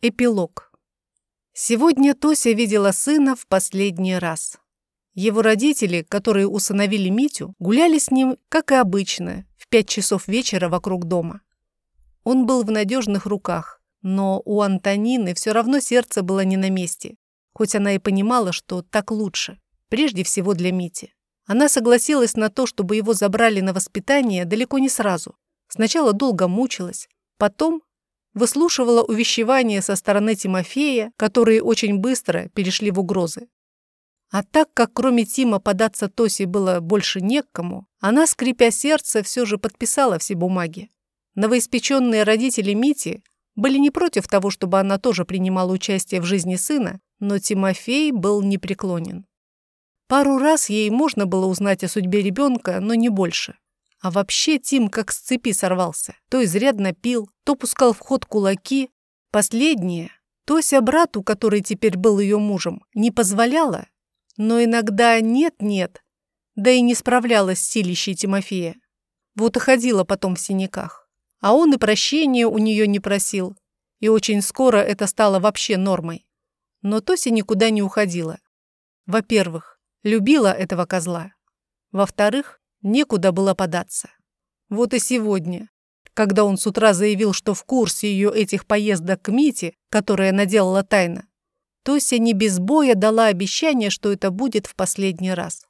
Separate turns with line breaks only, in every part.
Эпилог. Сегодня Тося видела сына в последний раз. Его родители, которые усыновили Митю, гуляли с ним, как и обычно, в пять часов вечера вокруг дома. Он был в надежных руках, но у Антонины все равно сердце было не на месте, хоть она и понимала, что так лучше, прежде всего для Мити. Она согласилась на то, чтобы его забрали на воспитание далеко не сразу. Сначала долго мучилась, потом выслушивала увещевания со стороны Тимофея, которые очень быстро перешли в угрозы. А так как кроме Тима податься Тосе было больше не к кому, она, скрипя сердце, все же подписала все бумаги. Новоиспеченные родители Мити были не против того, чтобы она тоже принимала участие в жизни сына, но Тимофей был непреклонен. Пару раз ей можно было узнать о судьбе ребенка, но не больше. А вообще Тим как с цепи сорвался. То изрядно пил, то пускал в ход кулаки. Последнее Тося брату, который теперь был ее мужем, не позволяла, но иногда нет-нет, да и не справлялась с силищей Тимофея. Вот и ходила потом в синяках. А он и прощения у нее не просил. И очень скоро это стало вообще нормой. Но Тося никуда не уходила. Во-первых, любила этого козла. Во-вторых, некуда было податься. Вот и сегодня, когда он с утра заявил, что в курсе ее этих поездок к Мите, которая наделала тайно, Тося не без боя дала обещание, что это будет в последний раз.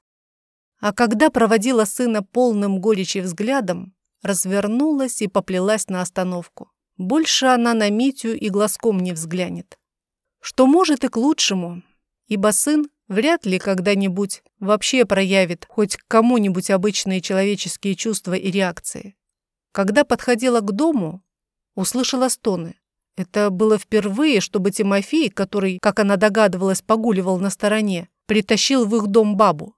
А когда проводила сына полным горечи взглядом, развернулась и поплелась на остановку. Больше она на Митю и глазком не взглянет. Что может и к лучшему, ибо сын вряд ли когда-нибудь вообще проявит хоть к кому-нибудь обычные человеческие чувства и реакции. Когда подходила к дому, услышала стоны. Это было впервые, чтобы Тимофей, который, как она догадывалась, погуливал на стороне, притащил в их дом бабу.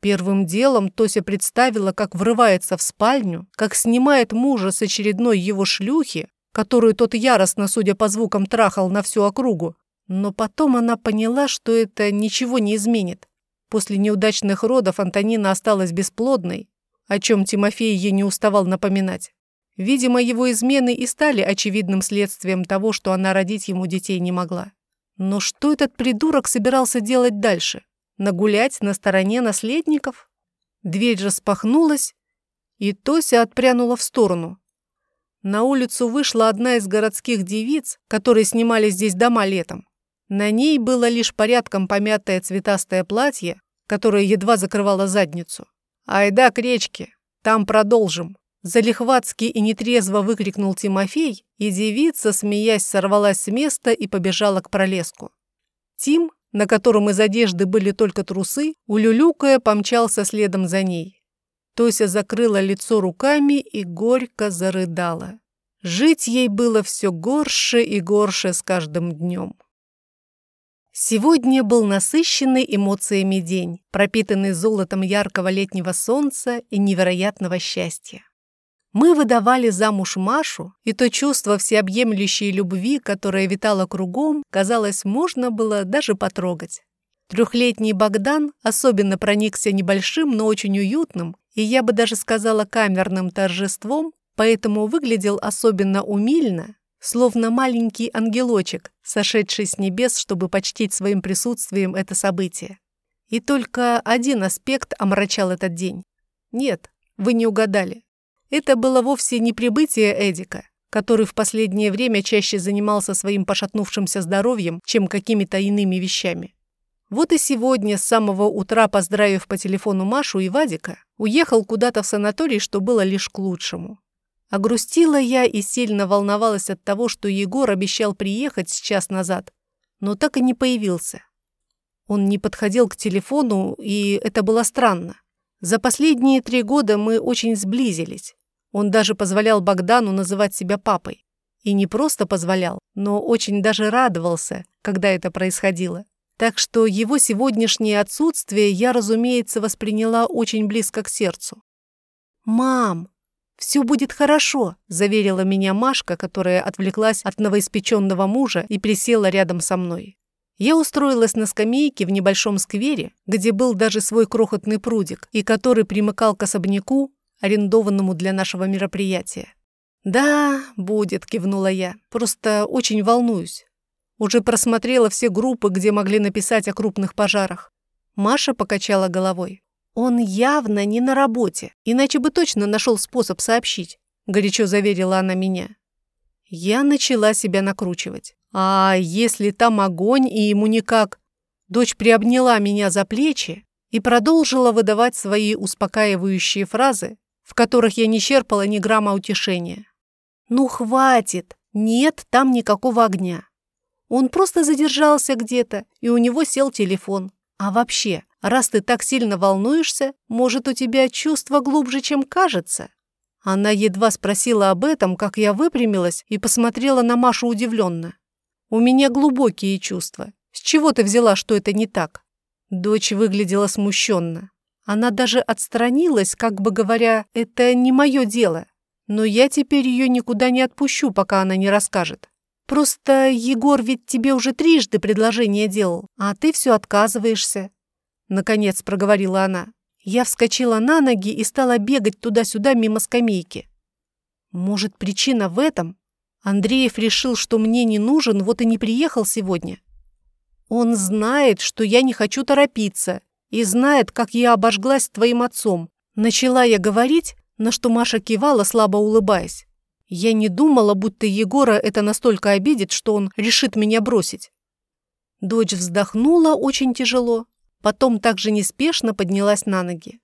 Первым делом Тося представила, как врывается в спальню, как снимает мужа с очередной его шлюхи, которую тот яростно, судя по звукам, трахал на всю округу. Но потом она поняла, что это ничего не изменит. После неудачных родов Антонина осталась бесплодной, о чем Тимофей ей не уставал напоминать. Видимо, его измены и стали очевидным следствием того, что она родить ему детей не могла. Но что этот придурок собирался делать дальше? Нагулять на стороне наследников? Дверь распахнулась, и Тося отпрянула в сторону. На улицу вышла одна из городских девиц, которые снимали здесь дома летом. На ней было лишь порядком помятое цветастое платье, которое едва закрывало задницу. «Айда к речке, там продолжим!» Залихватски и нетрезво выкрикнул Тимофей, и девица, смеясь, сорвалась с места и побежала к пролеску. Тим, на котором из одежды были только трусы, улюлюкая помчался следом за ней. Тося закрыла лицо руками и горько зарыдала. Жить ей было все горше и горше с каждым днем. Сегодня был насыщенный эмоциями день, пропитанный золотом яркого летнего солнца и невероятного счастья. Мы выдавали замуж Машу, и то чувство всеобъемлющей любви, которое витало кругом, казалось, можно было даже потрогать. Трехлетний Богдан особенно проникся небольшим, но очень уютным, и я бы даже сказала камерным торжеством, поэтому выглядел особенно умильно, словно маленький ангелочек, сошедший с небес, чтобы почтить своим присутствием это событие. И только один аспект омрачал этот день. Нет, вы не угадали. Это было вовсе не прибытие Эдика, который в последнее время чаще занимался своим пошатнувшимся здоровьем, чем какими-то иными вещами. Вот и сегодня, с самого утра поздравив по телефону Машу и Вадика, уехал куда-то в санаторий, что было лишь к лучшему. Огрустила я и сильно волновалась от того, что Егор обещал приехать час назад, но так и не появился. Он не подходил к телефону, и это было странно. За последние три года мы очень сблизились. Он даже позволял Богдану называть себя папой. И не просто позволял, но очень даже радовался, когда это происходило. Так что его сегодняшнее отсутствие я, разумеется, восприняла очень близко к сердцу. «Мам, все будет хорошо», – заверила меня Машка, которая отвлеклась от новоиспеченного мужа и присела рядом со мной. Я устроилась на скамейке в небольшом сквере, где был даже свой крохотный прудик, и который примыкал к особняку, арендованному для нашего мероприятия. «Да, будет», — кивнула я. «Просто очень волнуюсь. Уже просмотрела все группы, где могли написать о крупных пожарах». Маша покачала головой. «Он явно не на работе, иначе бы точно нашел способ сообщить», — горячо заверила она меня. Я начала себя накручивать. «А если там огонь, и ему никак?» Дочь приобняла меня за плечи и продолжила выдавать свои успокаивающие фразы, в которых я не черпала ни грамма утешения. «Ну, хватит! Нет там никакого огня. Он просто задержался где-то, и у него сел телефон. А вообще, раз ты так сильно волнуешься, может, у тебя чувство глубже, чем кажется?» Она едва спросила об этом, как я выпрямилась и посмотрела на Машу удивленно. «У меня глубокие чувства. С чего ты взяла, что это не так?» Дочь выглядела смущенно. Она даже отстранилась, как бы говоря, «это не мое дело». Но я теперь ее никуда не отпущу, пока она не расскажет. Просто Егор ведь тебе уже трижды предложение делал, а ты все отказываешься. Наконец проговорила она. Я вскочила на ноги и стала бегать туда-сюда мимо скамейки. Может, причина в этом? Андреев решил, что мне не нужен, вот и не приехал сегодня. Он знает, что я не хочу торопиться, и знает, как я обожглась твоим отцом. Начала я говорить, на что Маша кивала, слабо улыбаясь. Я не думала, будто Егора это настолько обидит, что он решит меня бросить. Дочь вздохнула очень тяжело, потом также неспешно поднялась на ноги.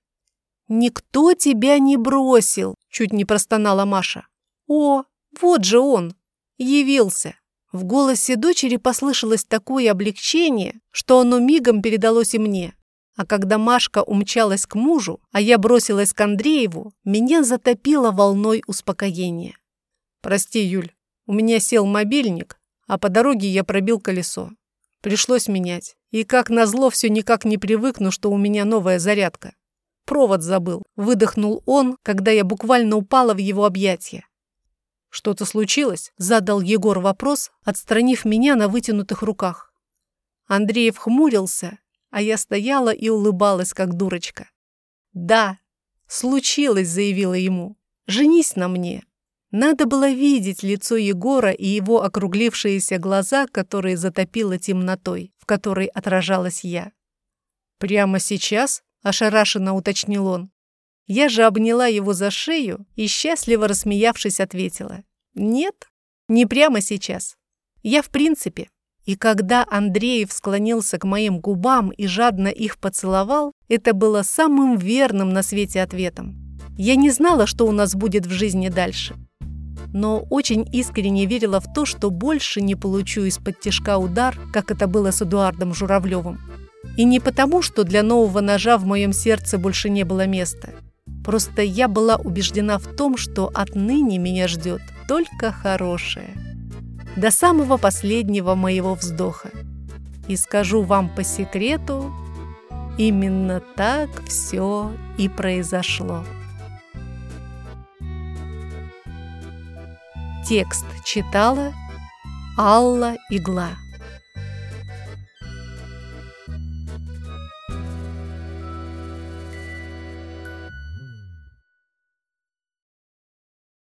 «Никто тебя не бросил!» – чуть не простонала Маша. «О, вот же он! Явился!» В голосе дочери послышалось такое облегчение, что оно мигом передалось и мне. А когда Машка умчалась к мужу, а я бросилась к Андрееву, меня затопило волной успокоения. «Прости, Юль, у меня сел мобильник, а по дороге я пробил колесо. Пришлось менять. И как назло все никак не привыкну, что у меня новая зарядка. Провод забыл», — выдохнул он, когда я буквально упала в его объятия. «Что-то случилось?» — задал Егор вопрос, отстранив меня на вытянутых руках. Андреев хмурился, а я стояла и улыбалась, как дурочка. «Да, случилось», — заявила ему. «Женись на мне». Надо было видеть лицо Егора и его округлившиеся глаза, которые затопило темнотой, в которой отражалась я. «Прямо сейчас?» – ошарашенно уточнил он. Я же обняла его за шею и, счастливо рассмеявшись, ответила. «Нет, не прямо сейчас. Я в принципе». И когда Андреев склонился к моим губам и жадно их поцеловал, это было самым верным на свете ответом. Я не знала, что у нас будет в жизни дальше, но очень искренне верила в то, что больше не получу из-под тяжка удар, как это было с Эдуардом Журавлевым. И не потому, что для нового ножа в моем сердце больше не было места. Просто я была убеждена в том, что отныне меня ждет только хорошее до самого последнего моего вздоха. И скажу вам по секрету, именно так все и произошло. Текст читала Алла Игла.